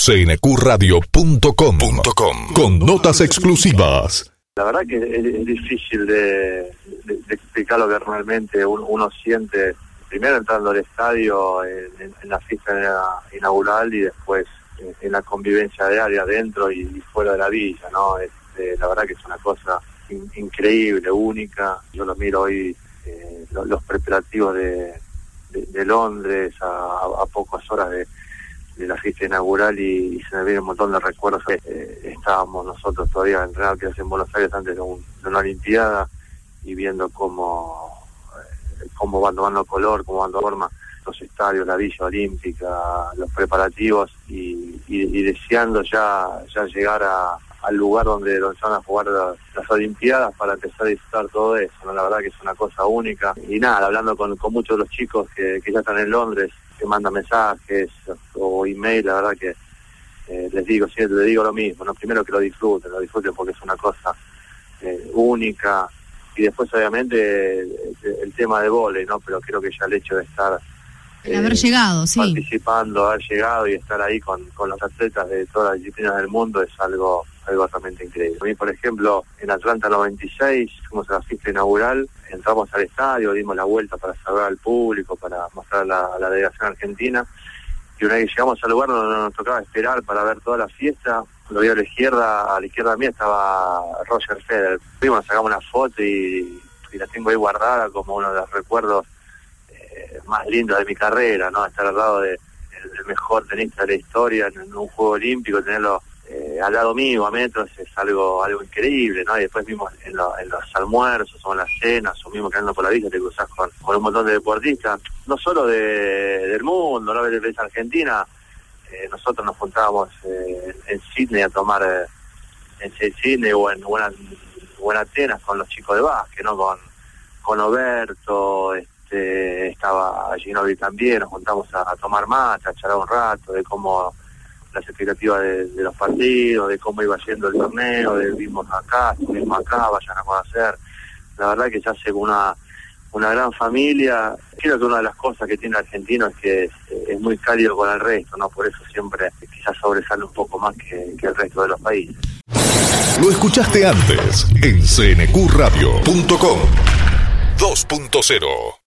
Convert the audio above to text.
cnqradio.com con notas exclusivas. La verdad que es, difícil de, explicar lo que realmente uno, siente, primero entrando al estadio en, la fiesta inaugural y después en, la convivencia diaria dentro y, fuera de la villa, ¿no? Este, la verdad que es una cosa increíble, única. Yo lo miro hoy, eh, los, preparativos de, Londres a pocas horas de de la fiesta inaugural y, se me viene un montón de recuerdos. Eh, estábamos nosotros todavía en Real en Buenos Aires antes de, una Olimpiada y viendo cómo, eh, cómo van tomando color, cómo van tomando forma los estadios, la Villa Olímpica, los preparativos y, deseando ya, ya llegar al lugar donde, van a jugar las, Olimpiadas para empezar a disfrutar todo eso. La verdad que es una cosa única. Y nada, hablando con, muchos de los chicos que, que ya están en Londres, que manda mensajes o email, la verdad que eh, les digo, siempre les digo lo mismo, ¿no? primero que lo disfruten, lo disfruten porque es una cosa eh, única y después obviamente el, tema de volei, ¿no? Pero creo que ya el hecho de estar haber eh, llegado, sí. participando, haber llegado y estar ahí con, con los atletas de todas las disciplinas del mundo es algo algo realmente increíble. A mí, por ejemplo, en Atlanta 96, fuimos a la fiesta inaugural, entramos al estadio, dimos la vuelta para saludar al público, para mostrar la, la delegación argentina, y una vez que llegamos al lugar donde nos tocaba esperar para ver toda la fiesta, lo vi a la izquierda, a la izquierda mía estaba Roger Federer. Fuimos, sacamos una foto y, la tengo ahí guardada como uno de los recuerdos más lindos de mi carrera, ¿no? Estar al lado de el mejor tenista de la historia en un juego olímpico, tenerlo eh, al lado mío, a metros, es algo algo increíble, ¿no? Y después mismo en, los almuerzos o en las cenas, o mismo quedando por la vista, te cruzas con, un montón de deportistas, no solo de, del mundo, no de Argentina, eh, nosotros nos juntábamos eh, en Sydney a tomar, en Sydney o en, o Atenas con los chicos de básquet, ¿no? Con, con Oberto, este, estaba Ginovi también, nos juntamos a, tomar mate, a charlar un rato de cómo las expectativas de, los partidos, de cómo iba yendo el torneo, de vimos acá, estuvimos acá, vayan a conocer. La verdad que se hace una, una gran familia. Creo que una de las cosas que tiene el argentino es que es, muy cálido con el resto, ¿no? Por eso siempre quizás sobresale un poco más que, que el resto de los países. Lo escuchaste antes en cnqradio.com 2.0